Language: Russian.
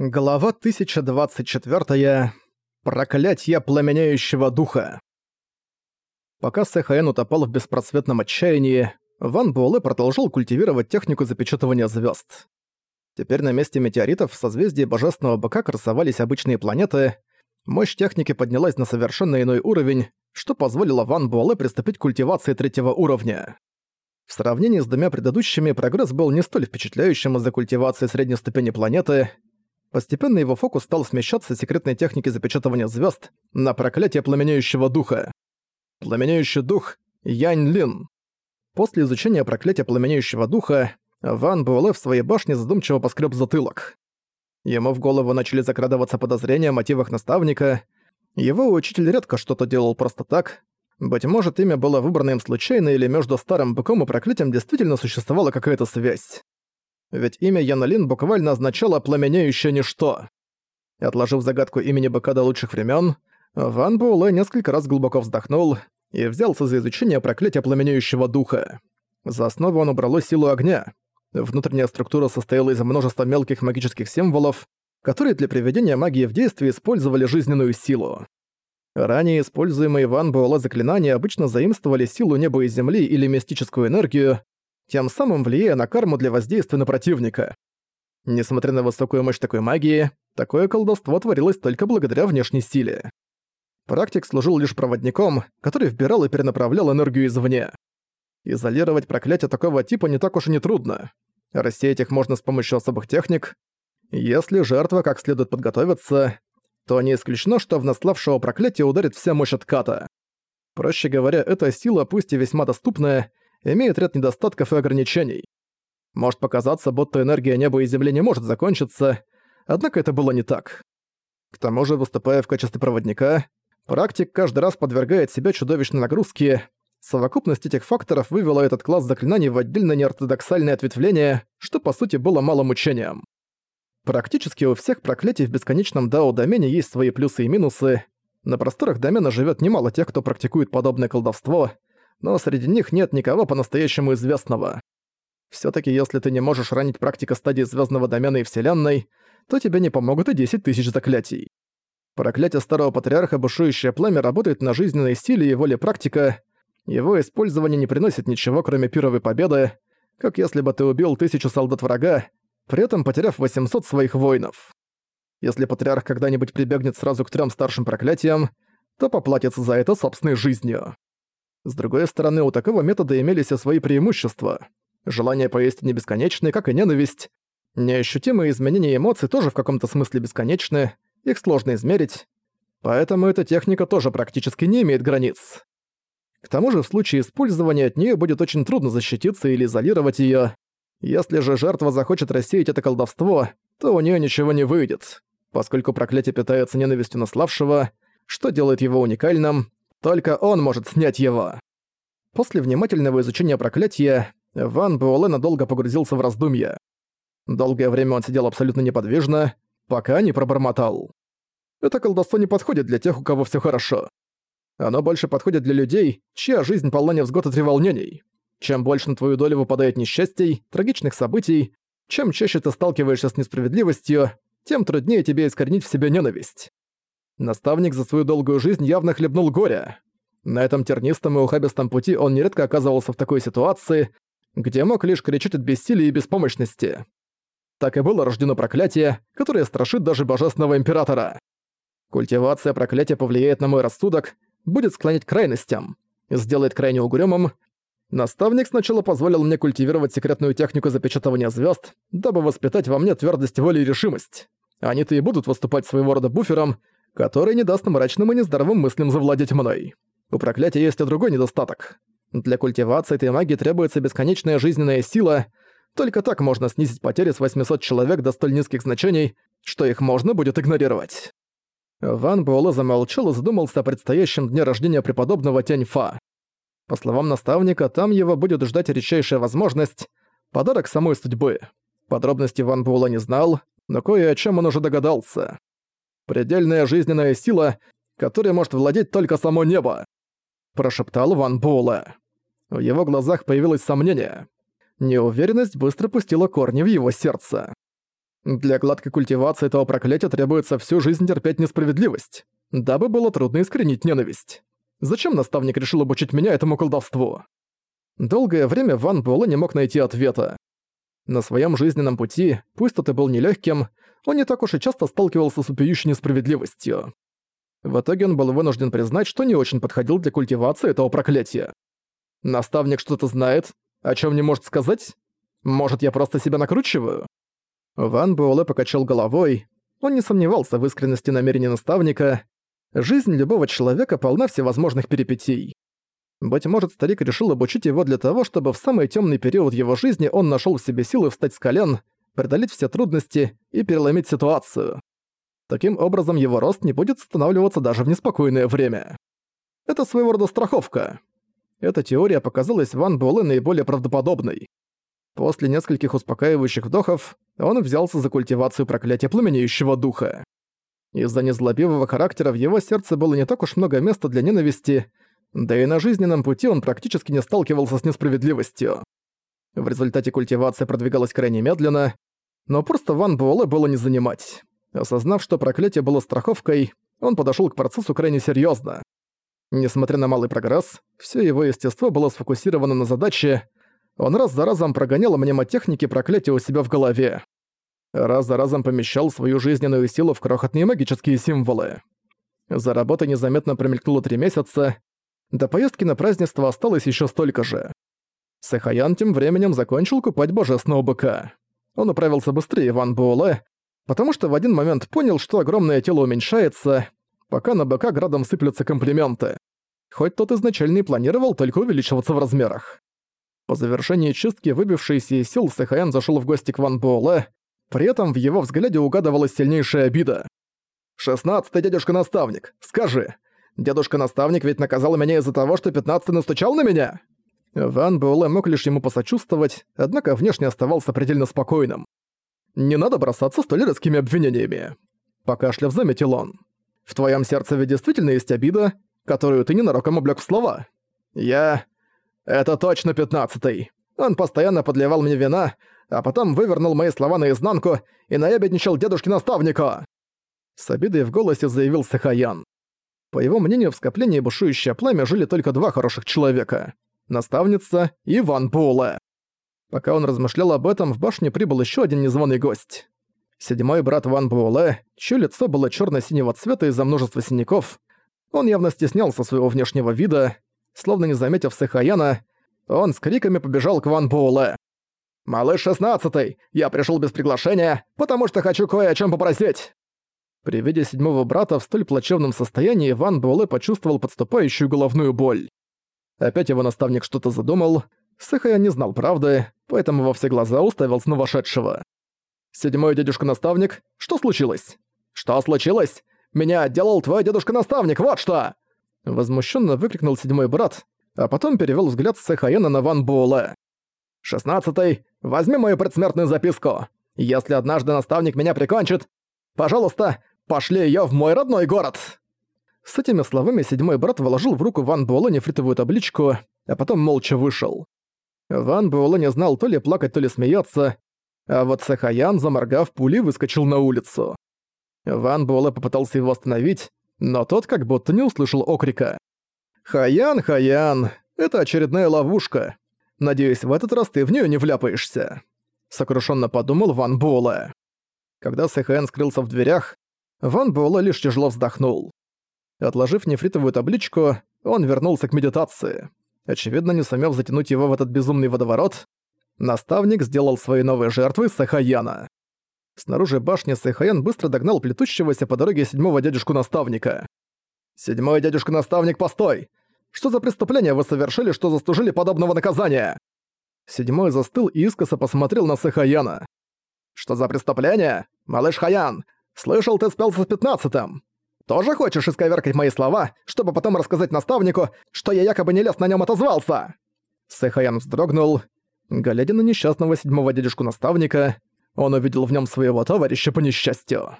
Глава 1024. Проклятье пламеняющего духа. Пока Сэхаэн утопал в беспросветном отчаянии, Ван Буэлэ продолжил культивировать технику запечатывания звезд. Теперь на месте метеоритов в созвездии Божественного Быка красовались обычные планеты, мощь техники поднялась на совершенно иной уровень, что позволило Ван Буэлэ приступить к культивации третьего уровня. В сравнении с двумя предыдущими прогресс был не столь впечатляющим из-за культивации средней ступени планеты — Постепенно его фокус стал смещаться с секретной техники запечатывания звезд на проклятие пламенеющего духа. Пламенеющий дух — Янь Лин. После изучения проклятия пламенеющего духа, Ван Буэлэ в своей башне задумчиво поскреб затылок. Ему в голову начали закрадываться подозрения о мотивах наставника. Его учитель редко что-то делал просто так. Быть может, имя было выбрано им случайно, или между старым быком и проклятием действительно существовала какая-то связь ведь имя Янолин буквально означало «пламенеющее ничто». Отложив загадку имени быка до лучших времен, Ван Буэлэ несколько раз глубоко вздохнул и взялся за изучение проклятия пламенеющего духа. За основу он убрало силу огня. Внутренняя структура состояла из множества мелких магических символов, которые для приведения магии в действие использовали жизненную силу. Ранее используемые Ван Буэлэ заклинания обычно заимствовали силу неба и земли или мистическую энергию, тем самым влияя на карму для воздействия на противника. Несмотря на высокую мощь такой магии, такое колдовство творилось только благодаря внешней силе. Практик служил лишь проводником, который вбирал и перенаправлял энергию извне. Изолировать проклятие такого типа не так уж и нетрудно. Рассеять их можно с помощью особых техник. Если жертва как следует подготовится, то не исключено, что в наславшего проклятие ударит вся мощь отката. Проще говоря, эта сила, пусть и весьма доступная, имеет ряд недостатков и ограничений. Может показаться, будто энергия неба и земли не может закончиться, однако это было не так. К тому же, выступая в качестве проводника, практик каждый раз подвергает себя чудовищной нагрузке. Совокупность этих факторов вывела этот класс заклинаний в отдельно неортодоксальное ответвление, что по сути было малым учением. Практически у всех проклятий в бесконечном дао-домене есть свои плюсы и минусы. На просторах домена живет немало тех, кто практикует подобное колдовство — но среди них нет никого по-настоящему известного. все таки если ты не можешь ранить практика стадии звездного домена и Вселенной, то тебе не помогут и 10 тысяч заклятий. Проклятие Старого Патриарха Бушующее Пламя работает на жизненной силе и воле практика. Его использование не приносит ничего, кроме пировой победы, как если бы ты убил тысячу солдат врага, при этом потеряв 800 своих воинов. Если Патриарх когда-нибудь прибегнет сразу к трем старшим проклятиям, то поплатится за это собственной жизнью. С другой стороны, у такого метода имелись и свои преимущества. Желание поистине бесконечное, как и ненависть. Неощутимые изменения эмоций тоже в каком-то смысле бесконечны, их сложно измерить. Поэтому эта техника тоже практически не имеет границ. К тому же в случае использования от нее будет очень трудно защититься или изолировать ее. Если же жертва захочет рассеять это колдовство, то у нее ничего не выйдет, поскольку проклятие питается ненавистью наславшего, что делает его уникальным, только он может снять его. После внимательного изучения проклятия, Ван Буэлэ надолго погрузился в раздумья. Долгое время он сидел абсолютно неподвижно, пока не пробормотал. Это колдовство не подходит для тех, у кого все хорошо. Оно больше подходит для людей, чья жизнь полна невзгод и треволнений. Чем больше на твою долю выпадает несчастий, трагичных событий, чем чаще ты сталкиваешься с несправедливостью, тем труднее тебе искоренить в себе ненависть. Наставник за свою долгую жизнь явно хлебнул горя. На этом тернистом и ухабистом пути он нередко оказывался в такой ситуации, где мог лишь кричать от бессилия и беспомощности. Так и было рождено проклятие, которое страшит даже Божественного Императора. Культивация проклятия повлияет на мой рассудок, будет склонять к крайностям, сделает крайне угрюмым. Наставник сначала позволил мне культивировать секретную технику запечатывания звезд, дабы воспитать во мне твердость воли и решимость. Они-то и будут выступать своего рода буфером, который не даст мрачным и нездоровым мыслям завладеть мной. У проклятия есть и другой недостаток. Для культивации этой магии требуется бесконечная жизненная сила, только так можно снизить потери с 800 человек до столь низких значений, что их можно будет игнорировать. Ван Буэлэ замолчал и задумался о предстоящем дне рождения преподобного Тяньфа. По словам наставника, там его будет ждать редчайшая возможность — подарок самой судьбы. Подробности Ван Буэлэ не знал, но кое о чем он уже догадался. Предельная жизненная сила, которой может владеть только само небо», – прошептал Ван Буэлэ. В его глазах появилось сомнение. Неуверенность быстро пустила корни в его сердце. Для гладкой культивации этого проклятия требуется всю жизнь терпеть несправедливость, дабы было трудно искоренить ненависть. Зачем наставник решил обучить меня этому колдовству? Долгое время Ван Буэлэ не мог найти ответа. На своем жизненном пути, пусть тот и был нелегким, он не так уж и часто сталкивался с упиющей несправедливостью. В итоге он был вынужден признать, что не очень подходил для культивации этого проклятия. Наставник что-то знает, о чем не может сказать? Может, я просто себя накручиваю? Ван Буэлэ покачал головой. Он не сомневался в искренности намерений наставника. Жизнь любого человека полна всевозможных перипетий. Быть может, старик решил обучить его для того, чтобы в самый темный период его жизни он нашел в себе силы встать с колен, преодолеть все трудности и переломить ситуацию. Таким образом, его рост не будет останавливаться даже в неспокойное время. Это своего рода страховка. Эта теория показалась Ван Буэлэ наиболее правдоподобной. После нескольких успокаивающих вдохов он взялся за культивацию проклятия пламенеющего духа. Из-за незлобивого характера в его сердце было не так уж много места для ненависти, да и на жизненном пути он практически не сталкивался с несправедливостью. В результате культивация продвигалась крайне медленно, но просто Ван Буэлэ было не занимать. Осознав, что проклятие было страховкой, он подошёл к процессу крайне серьёзно. Несмотря на малый прогресс, всё его естество было сфокусировано на задаче, он раз за разом прогонял мнемотехники проклятия у себя в голове. Раз за разом помещал свою жизненную силу в крохотные магические символы. За работой незаметно промелькнуло три месяца, до поездки на празднество осталось ещё столько же. Сахаян тем временем закончил купать божественного быка. Он управился быстрее Ван Буэлэ, потому что в один момент понял, что огромное тело уменьшается, пока на быка градом сыплются комплименты. Хоть тот изначально и планировал только увеличиваться в размерах. По завершении чистки выбившийся из сил Сахаян зашел в гости к Ван Буэлэ, при этом в его взгляде угадывалась сильнейшая обида. «Шестнадцатый дядюшка-наставник, скажи, дедушка-наставник ведь наказал меня из-за того, что пятнадцатый настучал на меня?» Ван Буэлэ мог лишь ему посочувствовать, однако внешне оставался предельно спокойным. «Не надо бросаться столь резкими обвинениями», — покашляв заметил он. «В твоем сердце ведь действительно есть обида, которую ты ненароком облёк в слова. Я... Это точно пятнадцатый. Он постоянно подливал мне вина, а потом вывернул мои слова наизнанку и наябедничал дедушке-наставнику!» С обидой в голосе заявил Сахаян. По его мнению, в скоплении бушующее пламя жили только два хороших человека — наставница и Ван Буэлэ. Пока он размышлял об этом, в башню прибыл еще один незваный гость. Седьмой брат Ван Буэлэ, чье лицо было черно синего цвета из-за множества синяков. Он явно стеснялся своего внешнего вида. Словно не заметив Сэхаяна, он с криками побежал к Ван Буэлэ. «Малыш шестнадцатый, я пришел без приглашения, потому что хочу кое о чем попросить!» При виде седьмого брата в столь плачевном состоянии Ван Буэлэ почувствовал подступающую головную боль. Опять его наставник что-то задумал, Сэхая не знал правды, поэтому во все глаза уставился на вошедшего. «Седьмой дедушка-наставник, что случилось?» «Что случилось? Меня отделал твой дедушка-наставник, вот что!» Возмущенно выкрикнул седьмой брат, а потом перевел взгляд с на Ван Буэлэ. «Шестнадцатый, возьми мою предсмертную записку. Если однажды наставник меня прикончит, пожалуйста, пошли ее в мой родной город!» С этими словами седьмой брат вложил в руку Ван Буэлэ нефритовую табличку, а потом молча вышел. Ван Буэлэ не знал то ли плакать, то ли смеяться, а вот Сахаян, заморгав пули, выскочил на улицу. Ван Буэлэ попытался его остановить, но тот как будто не услышал окрика. «Хаян, Хаян, это очередная ловушка. Надеюсь, в этот раз ты в нее не вляпаешься», — сокрушенно подумал Ван Буэлэ. Когда Сахаян скрылся в дверях, Ван Буэлэ лишь тяжело вздохнул. Отложив нефритовую табличку, он вернулся к медитации. Очевидно, не сумев затянуть его в этот безумный водоворот, наставник сделал своей новой жертвой Сахаяна. Снаружи башни Сахаян быстро догнал плетущегося по дороге седьмого дядюшку-наставника. «Седьмой дядюшка-наставник, постой! Что за преступление вы совершили, что заслужили подобного наказания?» Седьмой застыл и искоса посмотрел на Сахаяна. «Что за преступление? Малыш Хаян, слышал, ты спелся с пятнадцатым. Тоже хочешь исковеркать мои слова, чтобы потом рассказать наставнику, что я якобы не лез на нем отозвался?» Сэхаян вздрогнул. Глядя на несчастного седьмого дядюшку-наставника, он увидел в нем своего товарища по несчастью.